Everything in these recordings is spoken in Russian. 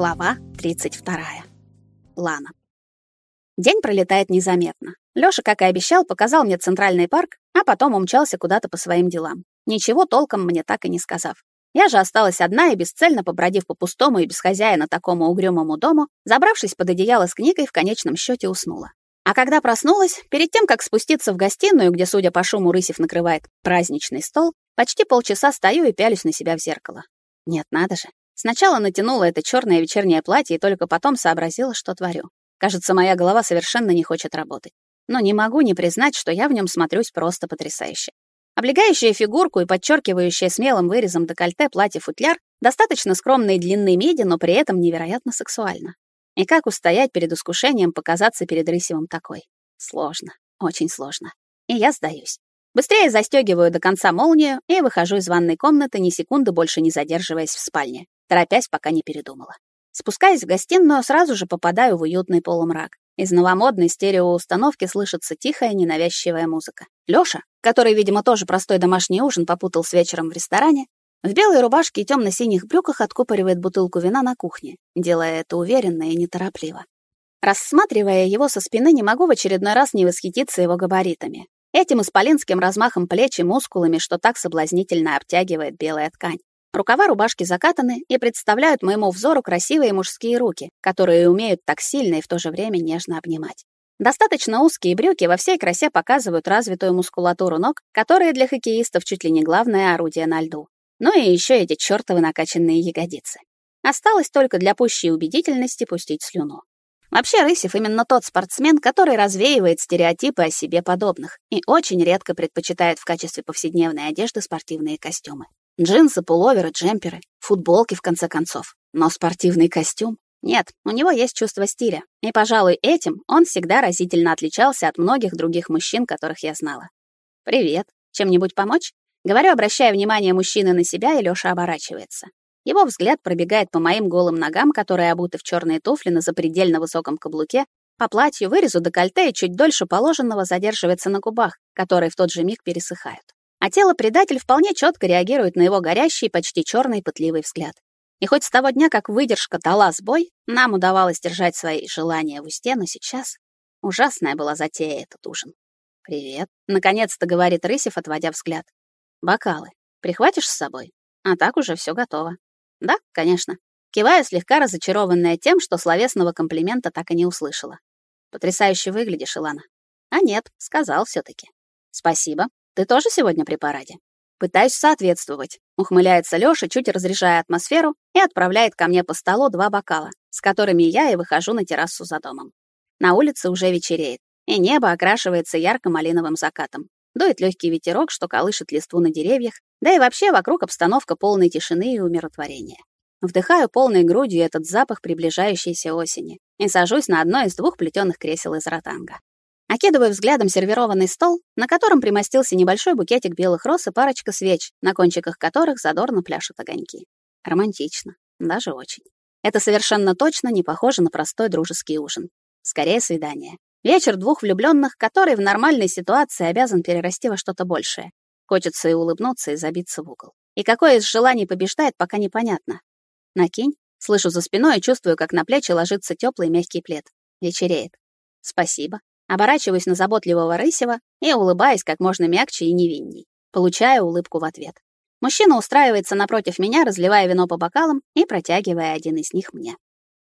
Глава 32. Лана. День пролетает незаметно. Лёша, как и обещал, показал мне центральный парк, а потом умчался куда-то по своим делам. Ничего толком мне так и не сказав. Я же осталась одна и бесцельно побродив по пустому и без хозяина такому угрюмому дому, забравшись под одеяло с книгой, в конечном счете уснула. А когда проснулась, перед тем, как спуститься в гостиную, где, судя по шуму, Рысев накрывает праздничный стол, почти полчаса стою и пялюсь на себя в зеркало. Нет, надо же. Сначала натянула это черное вечернее платье и только потом сообразила, что творю. Кажется, моя голова совершенно не хочет работать. Но не могу не признать, что я в нем смотрюсь просто потрясающе. Облегающая фигурку и подчеркивающая смелым вырезом декольте платье-футляр достаточно скромной длины меди, но при этом невероятно сексуально. И как устоять перед искушением показаться перед Рысевым такой? Сложно, очень сложно. И я сдаюсь. Быстрее застегиваю до конца молнию и выхожу из ванной комнаты, ни секунды больше не задерживаясь в спальне торопясь, пока не передумала. Спускаясь в гостиную, сразу же попадаю в уютный полумрак. Из новомодной стереоустановки слышится тихая, ненавязчивая музыка. Лёша, который, видимо, тоже простой домашний ужин попутал с вечером в ресторане, в белой рубашке и тёмно-синих брюках откупоривает бутылку вина на кухне, делая это уверенно и неторопливо. Рассматривая его со спины, не могу в очередной раз не восхититься его габаритами. Этим исполинским размахом плеч и мускулами, что так соблазнительно обтягивает белая ткань. Рукава рубашки закатаны и представляют моему взору красивые мужские руки, которые умеют так сильно и в то же время нежно обнимать. Достаточно узкие брюки во всей красе показывают развитую мускулатуру ног, которые для хоккеистов чуть ли не главное орудие на льду. Ну и еще эти чёртовы накачанные ягодицы. Осталось только для пущей убедительности пустить слюну. Вообще, Рысев именно тот спортсмен, который развеивает стереотипы о себе подобных и очень редко предпочитает в качестве повседневной одежды спортивные костюмы. Джинсы, пуловеры, джемперы, футболки, в конце концов. Но спортивный костюм? Нет, у него есть чувство стиля. И, пожалуй, этим он всегда разительно отличался от многих других мужчин, которых я знала. «Привет. Чем-нибудь помочь?» Говорю, обращая внимание мужчины на себя, и Лёша оборачивается. Его взгляд пробегает по моим голым ногам, которые обуты в черные туфли на запредельно высоком каблуке, по платью, вырезу декольте и чуть дольше положенного задерживается на губах, которые в тот же миг пересыхают а тело-предатель вполне четко реагирует на его горящий, почти черный пытливый взгляд. И хоть с того дня, как выдержка дала сбой, нам удавалось держать свои желания в усте, но сейчас ужасная была затея этот ужин. «Привет», — наконец-то говорит Рысев, отводя взгляд. «Бокалы. Прихватишь с собой? А так уже все готово». «Да, конечно». Киваю, слегка разочарованная тем, что словесного комплимента так и не услышала. «Потрясающе выглядишь, Илана». «А нет, сказал все таки «Спасибо», ты тоже сегодня при параде? Пытаюсь соответствовать. Ухмыляется Лёша, чуть разряжая атмосферу, и отправляет ко мне по столу два бокала, с которыми я и выхожу на террасу за домом. На улице уже вечереет, и небо окрашивается ярко-малиновым закатом. Дует легкий ветерок, что колышет листву на деревьях, да и вообще вокруг обстановка полной тишины и умиротворения. Вдыхаю полной грудью этот запах приближающейся осени и сажусь на одно из двух плетёных кресел из ротанга. Окидываю взглядом сервированный стол, на котором примостился небольшой букетик белых роз и парочка свеч, на кончиках которых задорно пляшут огоньки. Романтично, даже очень. Это совершенно точно не похоже на простой дружеский ужин. Скорее, свидание. Вечер двух влюбленных, который в нормальной ситуации обязан перерасти во что-то большее. Хочется и улыбнуться, и забиться в угол. И какое из желаний побеждает, пока непонятно. Накинь. Слышу за спиной и чувствую, как на плечи ложится теплый мягкий плед. Вечереет. Спасибо. Оборачиваюсь на заботливого Рысева и улыбаюсь как можно мягче и невинней. Получаю улыбку в ответ. Мужчина устраивается напротив меня, разливая вино по бокалам и протягивая один из них мне.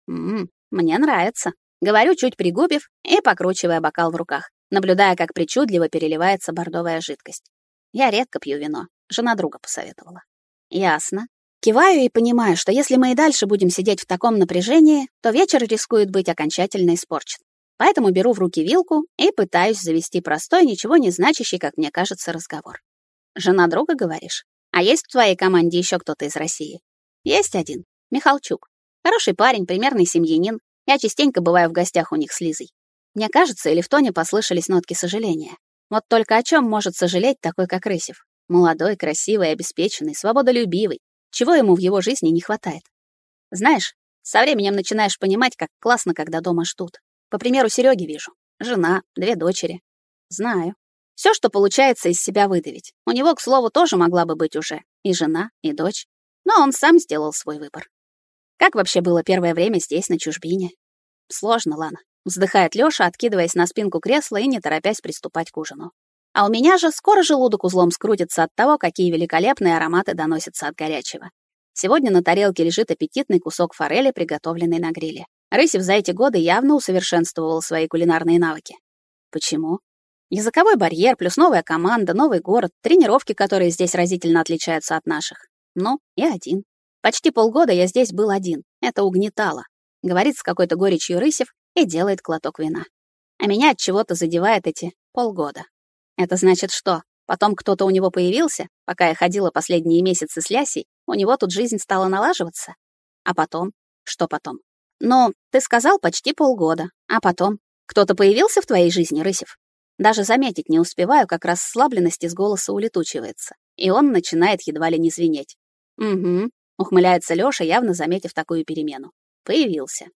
«Ммм, мне нравится», — говорю, чуть пригубив и покручивая бокал в руках, наблюдая, как причудливо переливается бордовая жидкость. Я редко пью вино, жена друга посоветовала. Ясно. Киваю и понимаю, что если мы и дальше будем сидеть в таком напряжении, то вечер рискует быть окончательно испорчен. Поэтому беру в руки вилку и пытаюсь завести простой, ничего не значащий, как мне кажется, разговор. «Жена друга, говоришь? А есть в твоей команде еще кто-то из России?» «Есть один. Михалчук. Хороший парень, примерный семьянин. Я частенько бываю в гостях у них с Лизой. Мне кажется, или в тоне послышались нотки сожаления. Вот только о чем может сожалеть такой, как Рысев? Молодой, красивый, обеспеченный, свободолюбивый. Чего ему в его жизни не хватает? Знаешь, со временем начинаешь понимать, как классно, когда дома ждут. По примеру Сереги вижу. Жена, две дочери. Знаю. Все, что получается из себя выдавить. У него, к слову, тоже могла бы быть уже и жена, и дочь. Но он сам сделал свой выбор. Как вообще было первое время здесь, на чужбине? Сложно, Лана. Вздыхает Лёша, откидываясь на спинку кресла и не торопясь приступать к ужину. А у меня же скоро желудок узлом скрутится от того, какие великолепные ароматы доносятся от горячего. Сегодня на тарелке лежит аппетитный кусок форели, приготовленный на гриле. Рысев за эти годы явно усовершенствовал свои кулинарные навыки. Почему? Языковой барьер, плюс новая команда, новый город, тренировки, которые здесь разительно отличаются от наших. Ну, и один. Почти полгода я здесь был один. Это угнетало. Говорит с какой-то горечью Рысев и делает глоток вина. А меня от чего-то задевает эти полгода. Это значит что? Потом кто-то у него появился, пока я ходила последние месяцы с Лясей, у него тут жизнь стала налаживаться. А потом? Что потом? Ну, ты сказал почти полгода. А потом? Кто-то появился в твоей жизни, Рысев? Даже заметить не успеваю, как расслабленность из голоса улетучивается, и он начинает едва ли не звенеть. «Угу», — ухмыляется Лёша, явно заметив такую перемену. «Появился».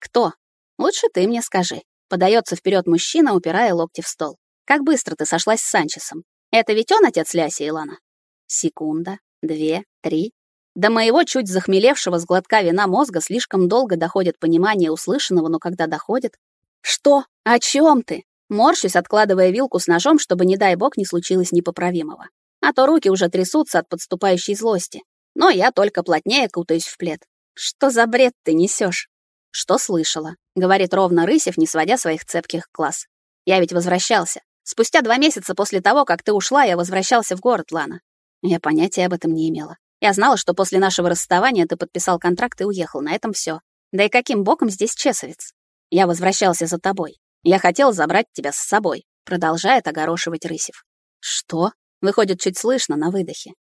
«Кто?» «Лучше ты мне скажи». Подается вперед мужчина, упирая локти в стол. «Как быстро ты сошлась с Санчесом? Это ведь он отец Ляси, Илана?» Секунда, две, три. До моего чуть захмелевшего с глотка вина мозга слишком долго доходит понимание услышанного, но когда доходит... «Что? О чем ты?» Морщусь, откладывая вилку с ножом, чтобы, не дай бог, не случилось непоправимого. А то руки уже трясутся от подступающей злости. Но я только плотнее кутаюсь в плед. «Что за бред ты несешь? «Что слышала?» — говорит ровно Рысев, не сводя своих цепких глаз. «Я ведь возвращался. Спустя два месяца после того, как ты ушла, я возвращался в город, Лана. Я понятия об этом не имела. Я знала, что после нашего расставания ты подписал контракт и уехал. На этом все. Да и каким боком здесь чесовец? Я возвращался за тобой. Я хотел забрать тебя с собой, продолжает огорошивать Рысев. Что? Выходит чуть слышно на выдохе.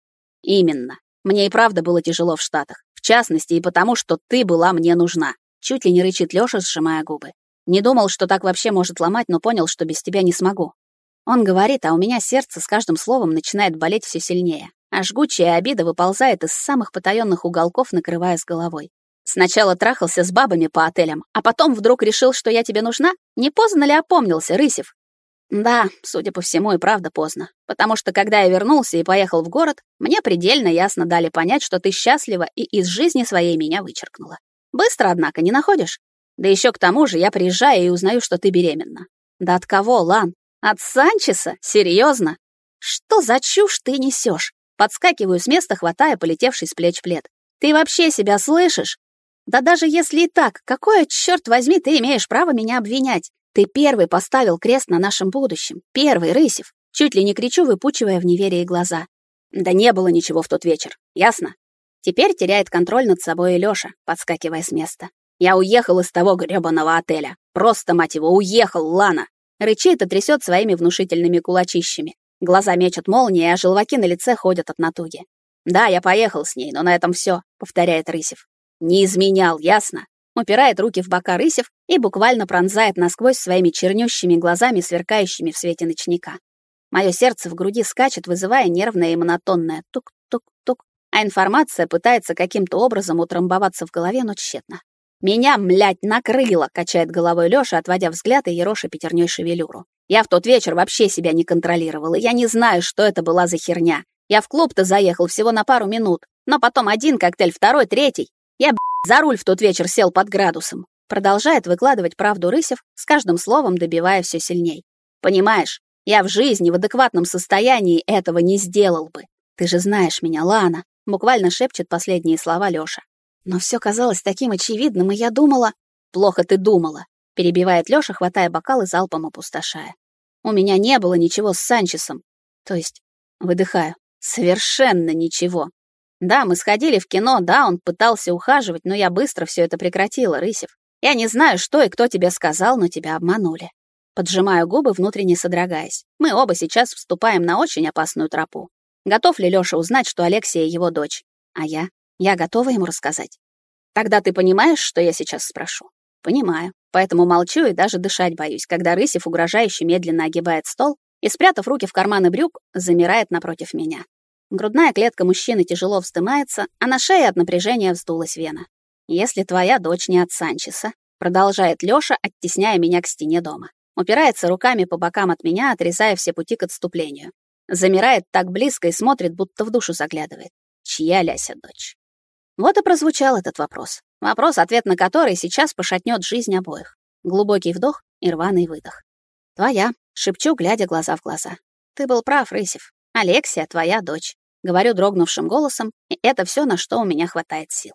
Именно. Мне и правда было тяжело в Штатах. В частности, и потому, что ты была мне нужна. Чуть ли не рычит Лёша, сжимая губы. Не думал, что так вообще может ломать, но понял, что без тебя не смогу. Он говорит, а у меня сердце с каждым словом начинает болеть все сильнее. А жгучая обида выползает из самых потаённых уголков, накрывая с головой. Сначала трахался с бабами по отелям, а потом вдруг решил, что я тебе нужна? Не поздно ли опомнился, Рысев? Да, судя по всему, и правда поздно. Потому что когда я вернулся и поехал в город, мне предельно ясно дали понять, что ты счастлива и из жизни своей меня вычеркнула. Быстро, однако, не находишь? Да еще к тому же я приезжаю и узнаю, что ты беременна. Да от кого, Лан? От Санчеса? Серьезно? Что за чушь ты несешь? Подскакиваю с места, хватая полетевший с плеч плед. Ты вообще себя слышишь? Да даже если и так, какое, черт возьми, ты имеешь право меня обвинять? Ты первый поставил крест на нашем будущем. Первый, Рысев. Чуть ли не кричу, выпучивая в неверии глаза. Да не было ничего в тот вечер, ясно? Теперь теряет контроль над собой Лёша, подскакивая с места. Я уехал из того грёбаного отеля. Просто, мать его, уехал, Лана. Рычит и трясет своими внушительными кулачищами. Глаза мечут молнии, а желваки на лице ходят от натуги. Да, я поехал с ней, но на этом все, повторяет Рысев. Не изменял, ясно? Упирает руки в бока Рысев и буквально пронзает насквозь своими чернющими глазами, сверкающими в свете ночника. Мое сердце в груди скачет, вызывая нервное и монотонное тук-тук-тук, а информация пытается каким-то образом утрамбоваться в голове, но тщетно. «Меня, млядь, накрыло!» — качает головой Лёша, отводя взгляд и ероша пятерней шевелюру. «Я в тот вечер вообще себя не контролировала. Я не знаю, что это была за херня. Я в клуб-то заехал всего на пару минут, но потом один коктейль, второй, третий. Я, за руль в тот вечер сел под градусом. Продолжает выкладывать правду Рысев, с каждым словом добивая все сильней. Понимаешь, я в жизни в адекватном состоянии этого не сделал бы. Ты же знаешь меня, Лана, буквально шепчет последние слова Лёша. Но все казалось таким очевидным, и я думала... Плохо ты думала, перебивает Лёша, хватая бокал и залпом опустошая. У меня не было ничего с Санчесом. То есть, выдыхаю, совершенно ничего. Да, мы сходили в кино, да, он пытался ухаживать, но я быстро все это прекратила, Рысев. Я не знаю, что и кто тебе сказал, но тебя обманули. Поджимаю губы, внутренне содрогаясь. Мы оба сейчас вступаем на очень опасную тропу. Готов ли Лёша узнать, что Алексия его дочь? А я? Я готова ему рассказать. Тогда ты понимаешь, что я сейчас спрошу? Понимаю. Поэтому молчу и даже дышать боюсь, когда Рысев угрожающе медленно огибает стол и, спрятав руки в карманы брюк, замирает напротив меня. Грудная клетка мужчины тяжело вздымается, а на шее от напряжения вздулась вена. «Если твоя дочь не от Санчеса», — продолжает Лёша, оттесняя меня к стене дома. Упирается руками по бокам от меня, отрезая все пути к отступлению. Замирает так близко и смотрит, будто в душу заглядывает. Чья Ляся дочь? Вот и прозвучал этот вопрос. Вопрос, ответ на который сейчас пошатнет жизнь обоих. Глубокий вдох и рваный выдох. «Твоя», — шепчу, глядя глаза в глаза. «Ты был прав, Рысев. Алексия — твоя дочь», — говорю дрогнувшим голосом, и это все, на что у меня хватает сил.